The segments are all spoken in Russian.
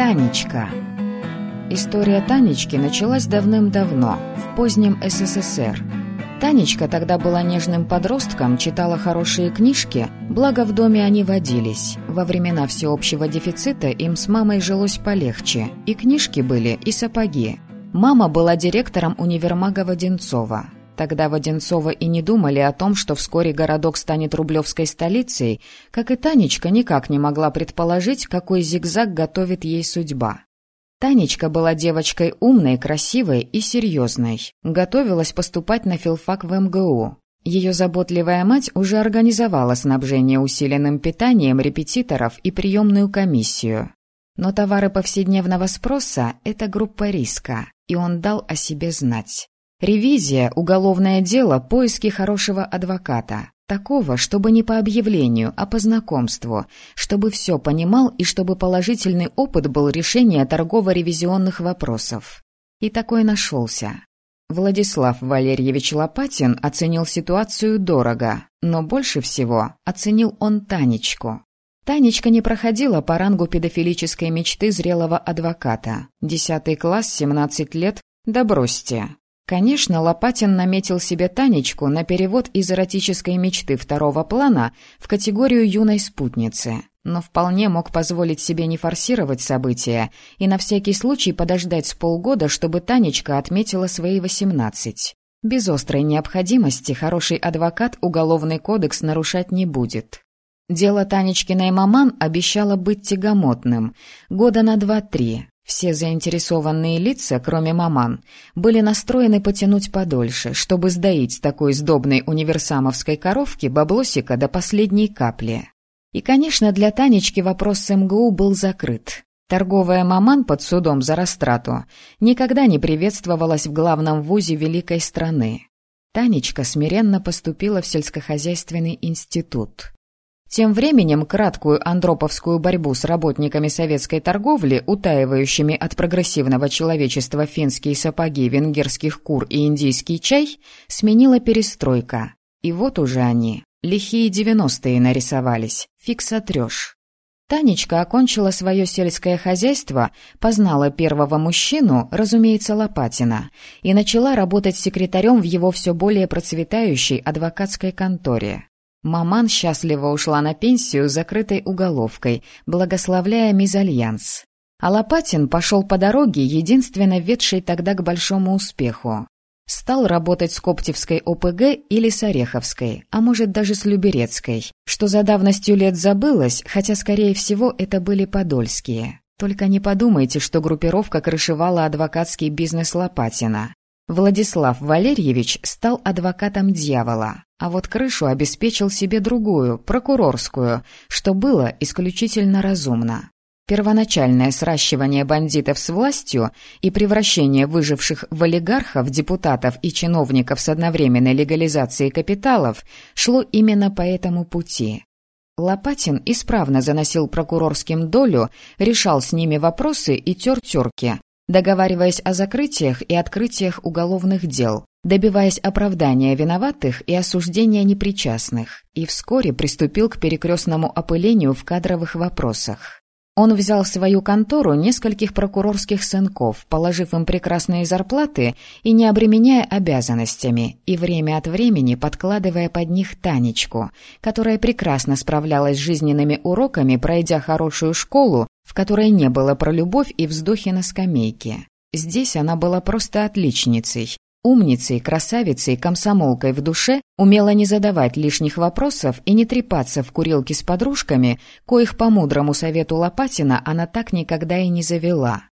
Танечка. История Танечки началась давным-давно, в позднем СССР. Танечка тогда была нежным подростком, читала хорошие книжки, благо в доме они водились. Во времена всеобщего дефицита им с мамой жилось полегче. И книжки были, и сапоги. Мама была директором универмага Воденцова. Тогда Воденцова и не думали о том, что вскоре городок станет рублевской столицей, как и Танечка никак не могла предположить, какой зигзаг готовит ей судьба. Танечка была девочкой умной, красивой и серьезной. Готовилась поступать на филфак в МГУ. Ее заботливая мать уже организовала снабжение усиленным питанием репетиторов и приемную комиссию. Но товары повседневного спроса – это группа риска, и он дал о себе знать. Ревизия, уголовное дело, поиски хорошего адвоката. Такого, чтобы не по объявлению, а по знакомству, чтобы все понимал и чтобы положительный опыт был решения торгово-ревизионных вопросов. И такой нашелся. Владислав Валерьевич Лопатин оценил ситуацию дорого, но больше всего оценил он Танечку. Танечка не проходила по рангу педофилической мечты зрелого адвоката. Десятый класс, 17 лет, да бросьте. Конечно, Лопатин наметил себе Танечку на перевод из эротической мечты второго плана в категорию юной спутницы, но вполне мог позволить себе не форсировать события и на всякий случай подождать с полгода, чтобы Танечка отметила свои восемнадцать. Без острой необходимости хороший адвокат уголовный кодекс нарушать не будет. Дело Танечкиной маман обещало быть тягомотным. Года на два-три. Все заинтересованные лица, кроме маман, были настроены потянуть подольше, чтобы сдаить такой сдобной универсамовской коровки баблосика до последней капли. И, конечно, для Танечки вопрос с МГУ был закрыт. Торговая маман под судом за растрату никогда не приветствовалась в главном вузе великой страны. Танечка смиренно поступила в сельскохозяйственный институт. Тем временем краткую андроповскую борьбу с работниками советской торговли, утаивающими от прогрессивного человечества финские сапоги, венгерских кур и индийский чай, сменила перестройка. И вот уже они, лихие девяностые нарисовались, фиг сотрешь. Танечка окончила свое сельское хозяйство, познала первого мужчину, разумеется, Лопатина, и начала работать секретарем в его все более процветающей адвокатской конторе. Маман счастливо ушла на пенсию закрытой уголовкой, благословляя мизальянс. А Лопатин пошел по дороге, единственно ведшей тогда к большому успеху. Стал работать с Коптевской ОПГ или с Ореховской, а может даже с Люберецкой, что за давностью лет забылось, хотя, скорее всего, это были подольские. Только не подумайте, что группировка крышевала адвокатский бизнес Лопатина. Владислав Валерьевич стал адвокатом дьявола, а вот крышу обеспечил себе другую, прокурорскую, что было исключительно разумно. Первоначальное сращивание бандитов с властью и превращение выживших в олигархов, депутатов и чиновников с одновременной легализацией капиталов шло именно по этому пути. Лопатин исправно заносил прокурорским долю, решал с ними вопросы и тер терки, договариваясь о закрытиях и открытиях уголовных дел, добиваясь оправдания виноватых и осуждения непричастных, и вскоре приступил к перекрестному опылению в кадровых вопросах. Он взял в свою контору нескольких прокурорских сынков, положив им прекрасные зарплаты и не обременяя обязанностями, и время от времени подкладывая под них Танечку, которая прекрасно справлялась с жизненными уроками, пройдя хорошую школу в которой не было про любовь и вздохи на скамейке. Здесь она была просто отличницей, умницей, красавицей, комсомолкой в душе, умела не задавать лишних вопросов и не трепаться в курилке с подружками, коих по мудрому совету Лопатина она так никогда и не завела.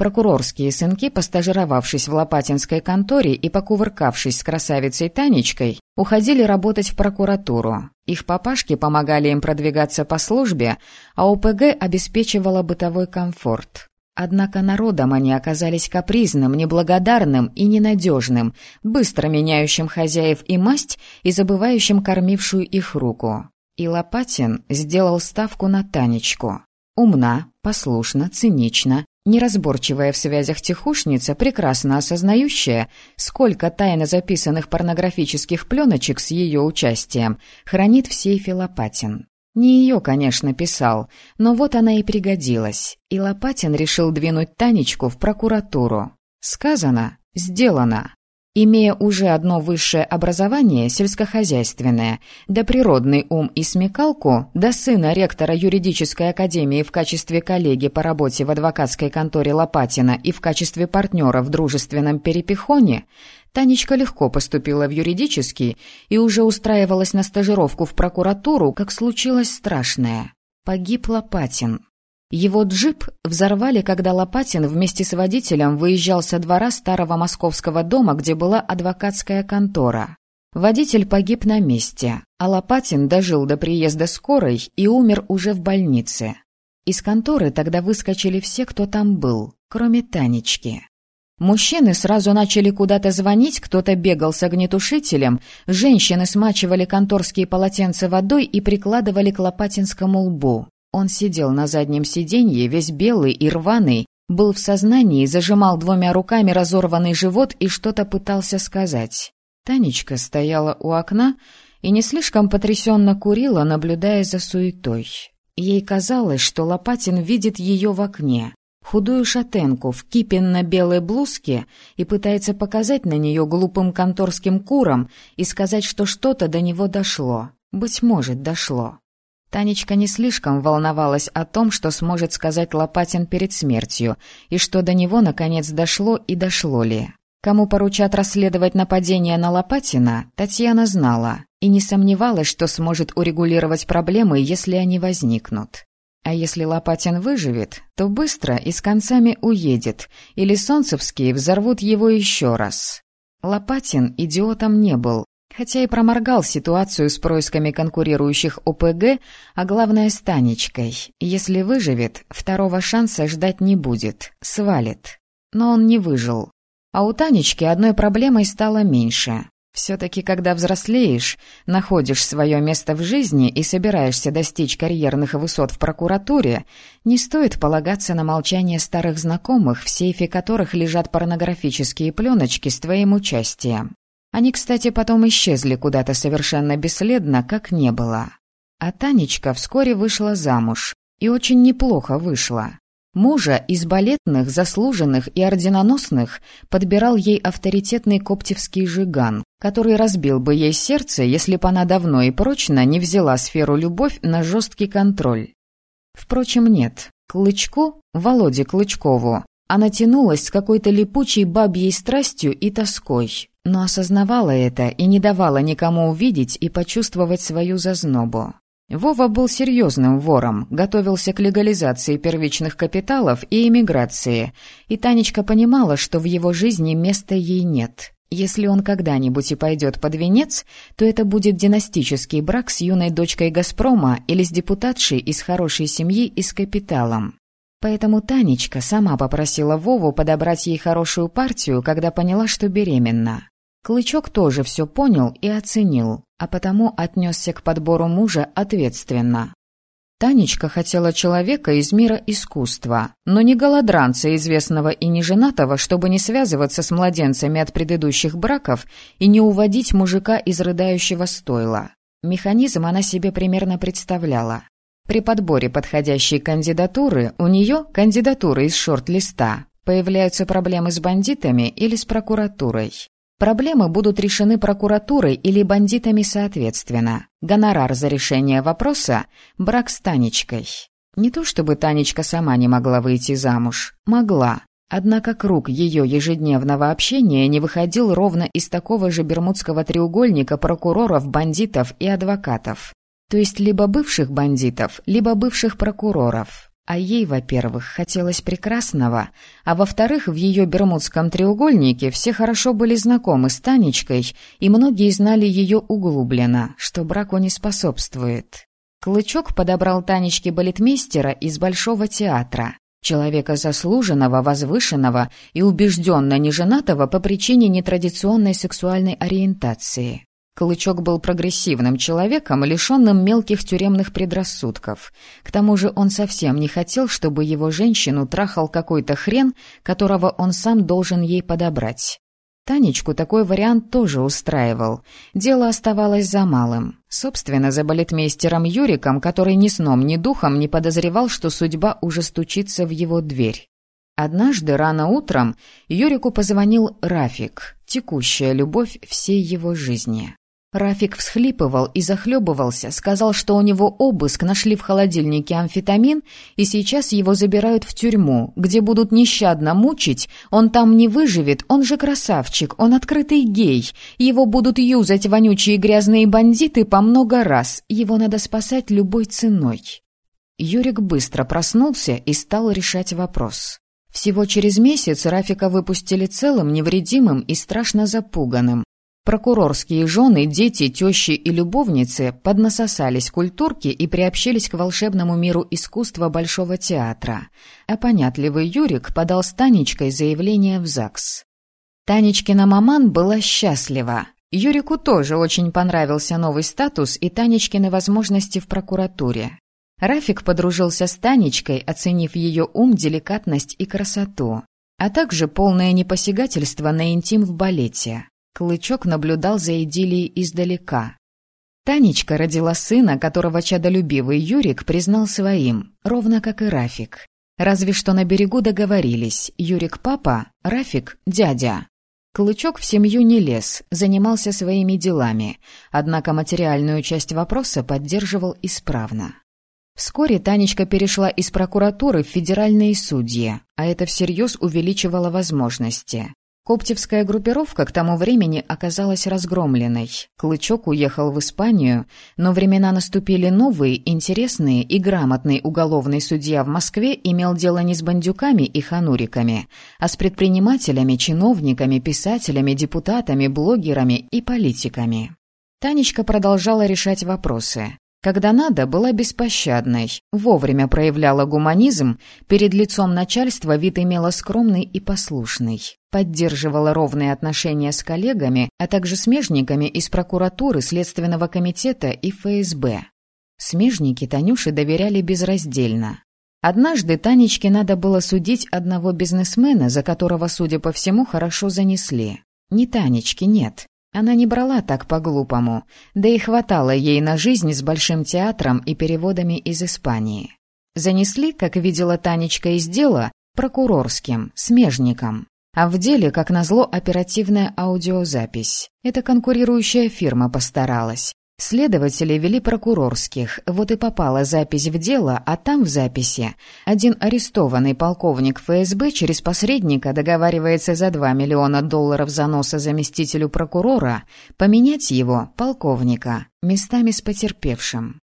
Прокурорские сынки, постажировавшись в Лопатинской конторе и покувыркавшись с красавицей Танечкой, уходили работать в прокуратуру. Их папашки помогали им продвигаться по службе, а ОПГ обеспечивала бытовой комфорт. Однако народом они оказались капризным, неблагодарным и ненадежным, быстро меняющим хозяев и масть и забывающим кормившую их руку. И Лопатин сделал ставку на Танечку. Умна, послушна, цинична, Неразборчивая в связях тихушница, прекрасно осознающая, сколько тайно записанных порнографических пленочек с ее участием хранит в сейфе Лопатин. Не ее, конечно, писал, но вот она и пригодилась, и Лопатин решил двинуть Танечку в прокуратуру. Сказано, сделано. Имея уже одно высшее образование, сельскохозяйственное, да природный ум и смекалку, да сына ректора юридической академии в качестве коллеги по работе в адвокатской конторе Лопатина и в качестве партнера в дружественном перепихоне, Танечка легко поступила в юридический и уже устраивалась на стажировку в прокуратуру, как случилось страшное. Погиб Лопатин. Его джип взорвали, когда Лопатин вместе с водителем выезжал со двора старого московского дома, где была адвокатская контора. Водитель погиб на месте, а Лопатин дожил до приезда скорой и умер уже в больнице. Из конторы тогда выскочили все, кто там был, кроме Танечки. Мужчины сразу начали куда-то звонить, кто-то бегал с огнетушителем, женщины смачивали конторские полотенца водой и прикладывали к Лопатинскому лбу. Он сидел на заднем сиденье, весь белый и рваный, был в сознании, зажимал двумя руками разорванный живот и что-то пытался сказать. Танечка стояла у окна и не слишком потрясенно курила, наблюдая за суетой. Ей казалось, что Лопатин видит ее в окне, худую шатенку в кипенно-белой блузке и пытается показать на нее глупым конторским курам и сказать, что что-то до него дошло. Быть может, дошло. Танечка не слишком волновалась о том, что сможет сказать Лопатин перед смертью, и что до него наконец дошло и дошло ли. Кому поручат расследовать нападение на Лопатина, Татьяна знала и не сомневалась, что сможет урегулировать проблемы, если они возникнут. А если Лопатин выживет, то быстро и с концами уедет, или солнцевские взорвут его еще раз. Лопатин идиотом не был, Хотя и проморгал ситуацию с происками конкурирующих ОПГ, а главное с Танечкой. Если выживет, второго шанса ждать не будет, свалит. Но он не выжил. А у Танечки одной проблемой стало меньше. Все-таки, когда взрослеешь, находишь свое место в жизни и собираешься достичь карьерных высот в прокуратуре, не стоит полагаться на молчание старых знакомых, в сейфе которых лежат порнографические пленочки с твоим участием. Они, кстати, потом исчезли куда-то совершенно бесследно, как не было. А Танечка вскоре вышла замуж. И очень неплохо вышла. Мужа из балетных, заслуженных и орденоносных подбирал ей авторитетный коптевский жиган, который разбил бы ей сердце, если бы она давно и прочно не взяла сферу любовь на жесткий контроль. Впрочем, нет. Клычку, Володе Клычкову, она тянулась с какой-то липучей бабьей страстью и тоской но осознавала это и не давала никому увидеть и почувствовать свою зазнобу. Вова был серьезным вором, готовился к легализации первичных капиталов и эмиграции, и Танечка понимала, что в его жизни места ей нет. Если он когда-нибудь и пойдет под венец, то это будет династический брак с юной дочкой «Газпрома» или с депутатшей из хорошей семьи и с капиталом. Поэтому Танечка сама попросила Вову подобрать ей хорошую партию, когда поняла, что беременна. Клычок тоже все понял и оценил, а потому отнесся к подбору мужа ответственно. Танечка хотела человека из мира искусства, но не голодранца, известного и неженатого, чтобы не связываться с младенцами от предыдущих браков и не уводить мужика из рыдающего стойла. Механизм она себе примерно представляла. При подборе подходящей кандидатуры у нее, кандидатуры из шорт-листа, появляются проблемы с бандитами или с прокуратурой. Проблемы будут решены прокуратурой или бандитами соответственно. Гонорар за решение вопроса – брак с Танечкой. Не то чтобы Танечка сама не могла выйти замуж. Могла. Однако круг ее ежедневного общения не выходил ровно из такого же бермудского треугольника прокуроров, бандитов и адвокатов. То есть либо бывших бандитов, либо бывших прокуроров. А ей, во-первых, хотелось прекрасного, а во-вторых, в ее бермудском треугольнике все хорошо были знакомы с Танечкой, и многие знали ее углубленно, что браку не способствует. Клычок подобрал Танечке балетмейстера из Большого театра, человека заслуженного, возвышенного и убежденно неженатого по причине нетрадиционной сексуальной ориентации. Клычок был прогрессивным человеком, лишенным мелких тюремных предрассудков. К тому же он совсем не хотел, чтобы его женщину трахал какой-то хрен, которого он сам должен ей подобрать. Танечку такой вариант тоже устраивал. Дело оставалось за малым. Собственно, за балетмейстером Юриком, который ни сном, ни духом не подозревал, что судьба уже стучится в его дверь. Однажды рано утром Юрику позвонил Рафик, текущая любовь всей его жизни. Рафик всхлипывал и захлебывался, сказал, что у него обыск, нашли в холодильнике амфетамин, и сейчас его забирают в тюрьму, где будут нещадно мучить, он там не выживет, он же красавчик, он открытый гей, его будут юзать вонючие грязные бандиты по много раз, его надо спасать любой ценой. Юрик быстро проснулся и стал решать вопрос. Всего через месяц Рафика выпустили целым, невредимым и страшно запуганным. Прокурорские жены, дети, тещи и любовницы поднасосались культурки и приобщились к волшебному миру искусства Большого театра. А понятливый Юрик подал с Танечкой заявление в ЗАГС. Танечкина маман была счастлива. Юрику тоже очень понравился новый статус и Танечкины возможности в прокуратуре. Рафик подружился с Танечкой, оценив ее ум, деликатность и красоту, а также полное непосягательство на интим в балете. Клычок наблюдал за идиллией издалека. Танечка родила сына, которого чадолюбивый Юрик признал своим, ровно как и Рафик. Разве что на берегу договорились Юрик – папа, Рафик – дядя. Клычок в семью не лез, занимался своими делами, однако материальную часть вопроса поддерживал исправно. Вскоре Танечка перешла из прокуратуры в федеральные судьи, а это всерьез увеличивало возможности. Коптевская группировка к тому времени оказалась разгромленной. Клычок уехал в Испанию, но времена наступили новые, интересные и грамотный уголовный судья в Москве имел дело не с бандюками и хануриками, а с предпринимателями, чиновниками, писателями, депутатами, блогерами и политиками. Танечка продолжала решать вопросы. Когда надо, была беспощадной, вовремя проявляла гуманизм, перед лицом начальства вид имела скромный и послушный, поддерживала ровные отношения с коллегами, а также смежниками из прокуратуры, Следственного комитета и ФСБ. Смежники Танюше доверяли безраздельно. Однажды Танечке надо было судить одного бизнесмена, за которого, судя по всему, хорошо занесли. Не Танечке, нет. Она не брала так по-глупому, да и хватало ей на жизнь с Большим театром и переводами из Испании. Занесли, как видела Танечка из дела, прокурорским, смежником. А в деле, как назло, оперативная аудиозапись. Эта конкурирующая фирма постаралась. Следователи вели прокурорских, вот и попала запись в дело, а там в записи один арестованный полковник ФСБ через посредника договаривается за 2 миллиона долларов заноса заместителю прокурора поменять его, полковника, местами с потерпевшим.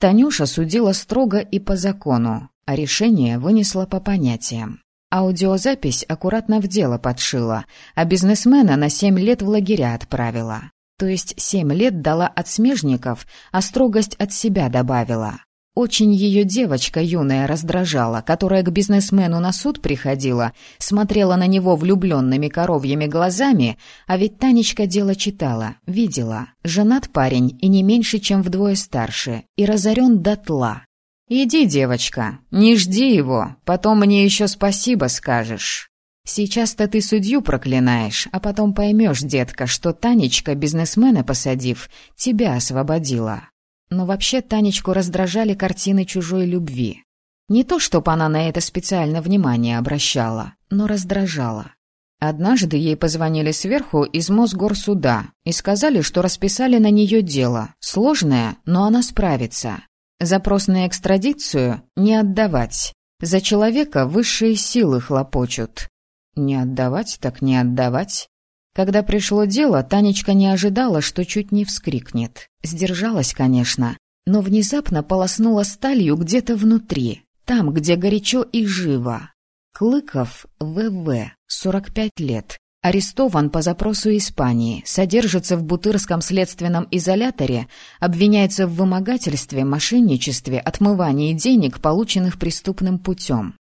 Танюша судила строго и по закону, а решение вынесла по понятиям. Аудиозапись аккуратно в дело подшила, а бизнесмена на семь лет в лагеря отправила. То есть семь лет дала от смежников, а строгость от себя добавила. Очень ее девочка юная раздражала, которая к бизнесмену на суд приходила, смотрела на него влюбленными коровьими глазами, а ведь Танечка дело читала, видела. Женат парень и не меньше, чем вдвое старше, и разорен дотла. «Иди, девочка, не жди его, потом мне еще спасибо скажешь». Сейчас-то ты судью проклинаешь, а потом поймешь, детка, что Танечка, бизнесмена посадив, тебя освободила. Но вообще Танечку раздражали картины чужой любви. Не то, чтобы она на это специально внимание обращала, но раздражала. Однажды ей позвонили сверху из Мосгорсуда и сказали, что расписали на нее дело. Сложное, но она справится. Запрос на экстрадицию не отдавать. За человека высшие силы хлопочут. Не отдавать так не отдавать. Когда пришло дело, Танечка не ожидала, что чуть не вскрикнет. Сдержалась, конечно, но внезапно полоснула сталью где-то внутри, там, где горячо и живо. Клыков В.В., 45 лет, арестован по запросу Испании, содержится в Бутырском следственном изоляторе, обвиняется в вымогательстве, мошенничестве, отмывании денег, полученных преступным путем.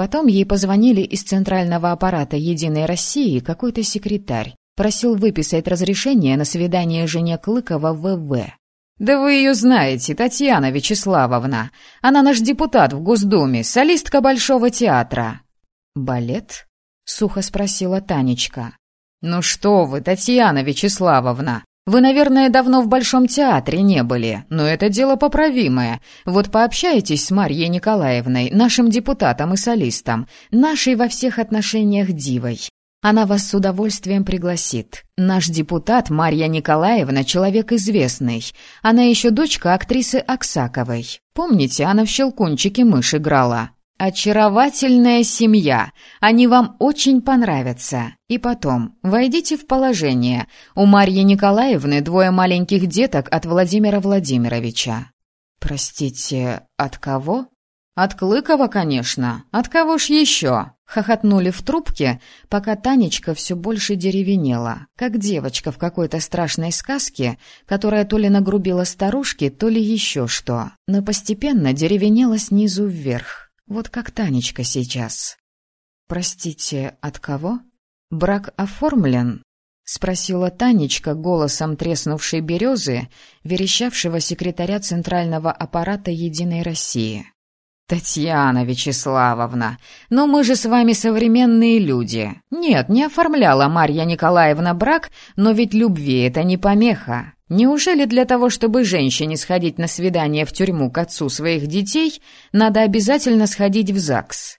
Потом ей позвонили из центрального аппарата «Единой России» какой-то секретарь. Просил выписать разрешение на свидание жене Клыкова В.В. «Да вы ее знаете, Татьяна Вячеславовна. Она наш депутат в Госдуме, солистка Большого театра». «Балет?» — сухо спросила Танечка. «Ну что вы, Татьяна Вячеславовна, вы, наверное, давно в Большом театре не были, но это дело поправимое. Вот пообщайтесь с Марьей Николаевной, нашим депутатом и солистом, нашей во всех отношениях дивой. Она вас с удовольствием пригласит. Наш депутат Марья Николаевна человек известный. Она еще дочка актрисы Аксаковой. Помните, она в «Щелкунчике мышь» играла? «Очаровательная семья. Они вам очень понравятся. И потом, войдите в положение. У Марьи Николаевны двое маленьких деток от Владимира Владимировича». «Простите, от кого?» «От Клыкова, конечно. От кого ж еще?» Хохотнули в трубке, пока Танечка все больше деревенела, как девочка в какой-то страшной сказке, которая то ли нагрубила старушке, то ли еще что, но постепенно деревенела снизу вверх. Вот как Танечка сейчас. «Простите, от кого? Брак оформлен?» — спросила Танечка голосом треснувшей березы, верещавшего секретаря Центрального аппарата «Единой России». «Татьяна Вячеславовна, но мы же с вами современные люди. Нет, не оформляла Марья Николаевна брак, но ведь любви это не помеха. Неужели для того, чтобы женщине сходить на свидание в тюрьму к отцу своих детей, надо обязательно сходить в ЗАГС?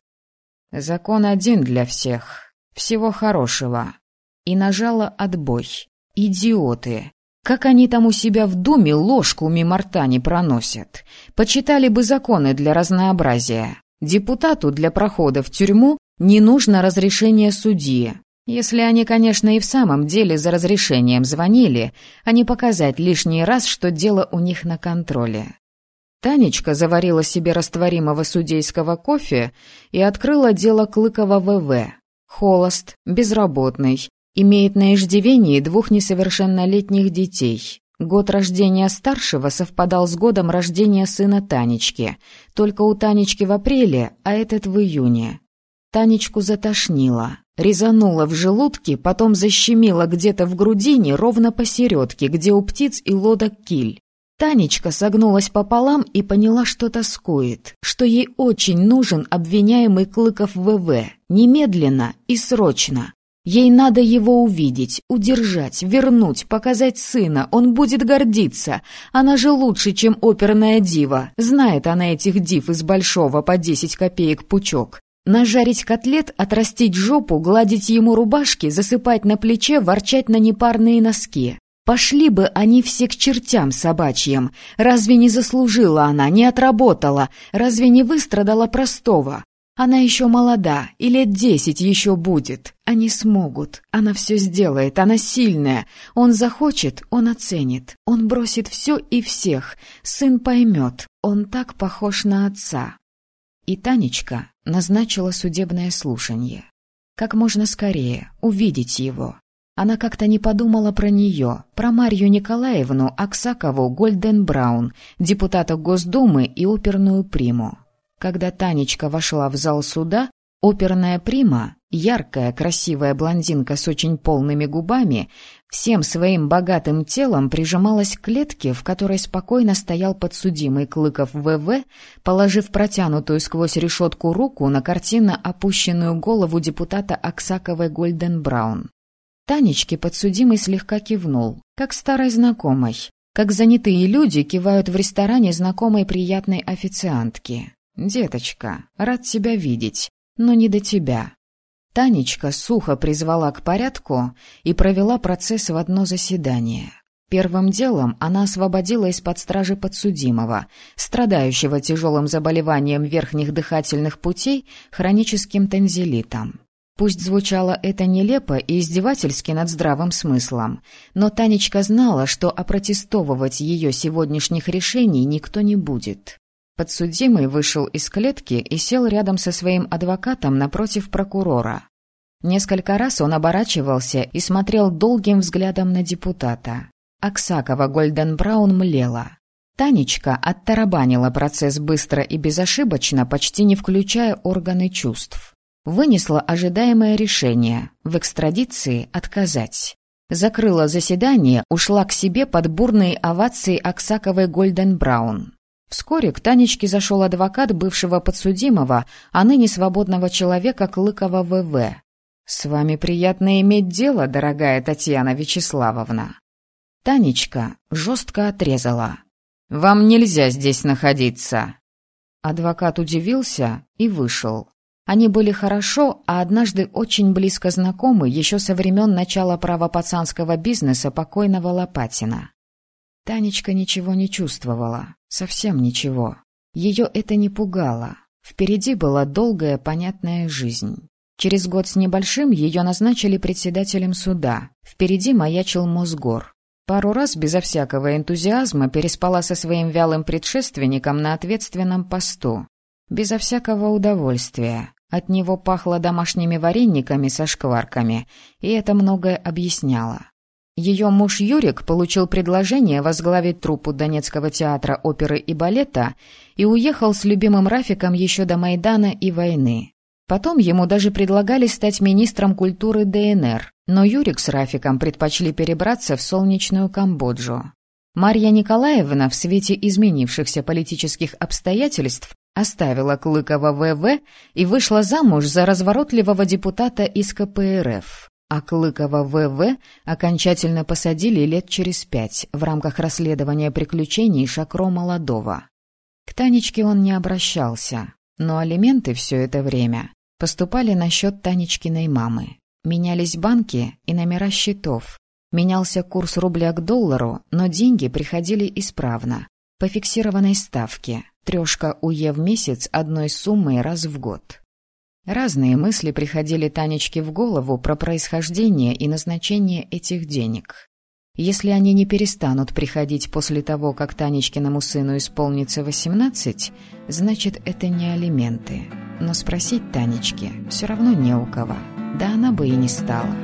Закон один для всех. Всего хорошего. И нажала отбой. Идиоты. Как они там у себя в думе ложку мимо рта не проносят. Почитали бы законы для разнообразия. Депутату для прохода в тюрьму не нужно разрешение судьи. Если они, конечно, и в самом деле за разрешением звонили, а не показать лишний раз, что дело у них на контроле. Танечка заварила себе растворимого судейского кофе и открыла дело Клыкова ВВ. Холост, безработный, имеет на иждивении двух несовершеннолетних детей. Год рождения старшего совпадал с годом рождения сына Танечки, только у Танечки в апреле, а этот в июне. Танечку затошнило. Резанула в желудке, потом защемила где-то в грудине, ровно посередке, где у птиц и лодок киль. Танечка согнулась пополам и поняла, что тоскует, что ей очень нужен обвиняемый Клыков ВВ, немедленно и срочно. Ей надо его увидеть, удержать, вернуть, показать сына, он будет гордиться. Она же лучше, чем оперная дива, знает она этих див из большого по десять копеек пучок. Нажарить котлет, отрастить жопу, гладить ему рубашки, засыпать на плече, ворчать на непарные носки. Пошли бы они все к чертям собачьим. Разве не заслужила она, не отработала? Разве не выстрадала простого? Она еще молода, и лет десять еще будет. Они смогут. Она все сделает, она сильная. Он захочет, он оценит. Он бросит все и всех. Сын поймет. Он так похож на отца. И Танечка назначила судебное слушание. Как можно скорее увидеть его. Она как-то не подумала про нее, про Марью Николаевну Аксакову Гольден-Браун, депутата Госдумы и оперную приму. Когда Танечка вошла в зал суда, оперная прима, яркая, красивая блондинка с очень полными губами, всем своим богатым телом прижималась к клетке, в которой спокойно стоял подсудимый Клыков ВВ, положив протянутую сквозь решетку руку на картинно опущенную голову депутата Аксаковой Гольден-Браун. Танечке подсудимый слегка кивнул, как старой знакомой, как занятые люди кивают в ресторане знакомой приятной официантки. «Деточка, рад тебя видеть, но не до тебя». Танечка сухо призвала к порядку и провела процесс в одно заседание. Первым делом она освободила из-под стражи подсудимого, страдающего тяжелым заболеванием верхних дыхательных путей хроническим танзелитом. Пусть звучало это нелепо и издевательски над здравым смыслом, но Танечка знала, что опротестовывать ее сегодняшних решений никто не будет. Подсудимый вышел из клетки и сел рядом со своим адвокатом напротив прокурора. Несколько раз он оборачивался и смотрел долгим взглядом на депутата. Аксакова Гольденбраун млела. Танечка оттарабанила процесс быстро и безошибочно, почти не включая органы чувств. Вынесла ожидаемое решение – в экстрадиции отказать. Закрыла заседание, ушла к себе под бурные овации Аксаковой Гольденбраун. Вскоре к Танечке зашел адвокат бывшего подсудимого, а ныне свободного человека Клыкова ВВ. «С вами приятно иметь дело, дорогая Татьяна Вячеславовна». Танечка жестко отрезала. «Вам нельзя здесь находиться». Адвокат удивился и вышел. Они были хорошо, а однажды очень близко знакомы еще со времен начала правопацанского бизнеса покойного Лопатина. Танечка ничего не чувствовала, совсем ничего. Ее это не пугало. Впереди была долгая, понятная жизнь. Через год с небольшим ее назначили председателем суда. Впереди маячил Мосгор. Пару раз безо всякого энтузиазма переспала со своим вялым предшественником на ответственном посту. Безо всякого удовольствия. От него пахло домашними варениками со шкварками, и это многое объясняло. Ее муж Юрик получил предложение возглавить труппу Донецкого театра оперы и балета и уехал с любимым Рафиком еще до Майдана и войны. Потом ему даже предлагали стать министром культуры ДНР, но Юрик с Рафиком предпочли перебраться в солнечную Камбоджу. Марья Николаевна в свете изменившихся политических обстоятельств оставила Клыкова ВВ и вышла замуж за разворотливого депутата из КПРФ. А Клыкова ВВ окончательно посадили лет через пять в рамках расследования приключений Шакро Молодого. К Танечке он не обращался, но алименты все это время поступали на счет Танечкиной мамы. Менялись банки и номера счетов. Менялся курс рубля к доллару, но деньги приходили исправно, по фиксированной ставке, трешка УЕ в месяц одной суммой раз в год. Разные мысли приходили Танечке в голову про происхождение и назначение этих денег. Если они не перестанут приходить после того, как Танечкиному сыну исполнится 18, значит, это не алименты. Но спросить Танечке все равно не у кого. Да она бы и не стала.